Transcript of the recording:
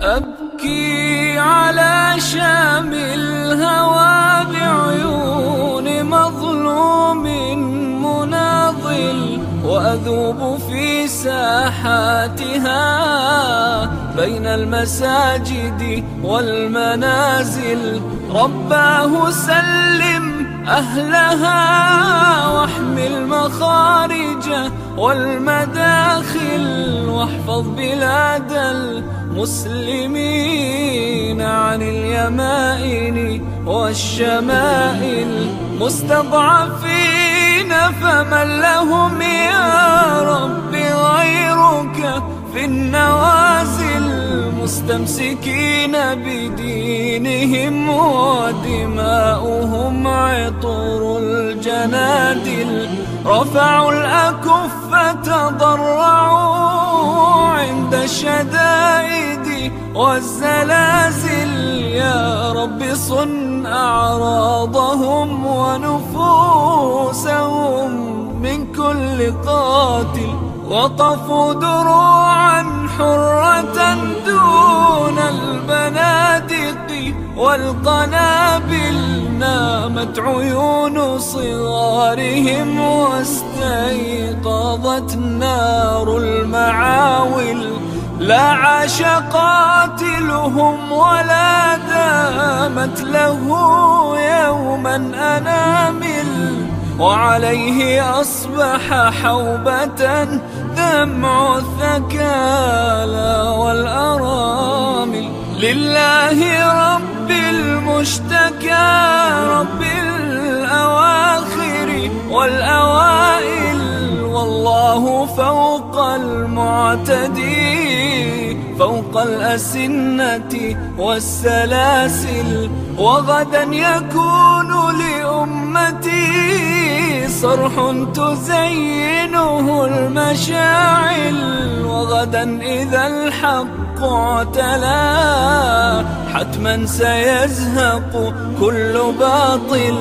أبكي على شام الهوى بعيون مظلوم مناضل وأذوب في ساحاتها بين المساجد والمنازل. رباه سلم أهلها واحمي المخارج والمداخل واحفظ بلاد المسلمين عن اليمائن والشمائل مستضعفين فمن لهم يا رب غيرك في النوازل مستمسكين بدينهم ودماؤهم عطر الجنادل. رفعوا الأكف تضرعوا عند الشدائد والزلازل يا رب صن أعراضهم ونفوسهم من كل قاتل وقفوا دروعا حرة دون البنادق والقنابل نامت عيون صغارهم واستيقظت نار المعاول لا عاش قاتلهم ولا دامت له يوما أنامل وعليه أصبح حوبة دمع الثكالى والأرامل. لله رب المشتكى رب الأواخر المعتدي فوق الأسنة والسلاسل وغدا يكون لأمتي صرح تزينه المشاعل وغدا إذا الحق اعتلى حتما سيزهق كل باطل.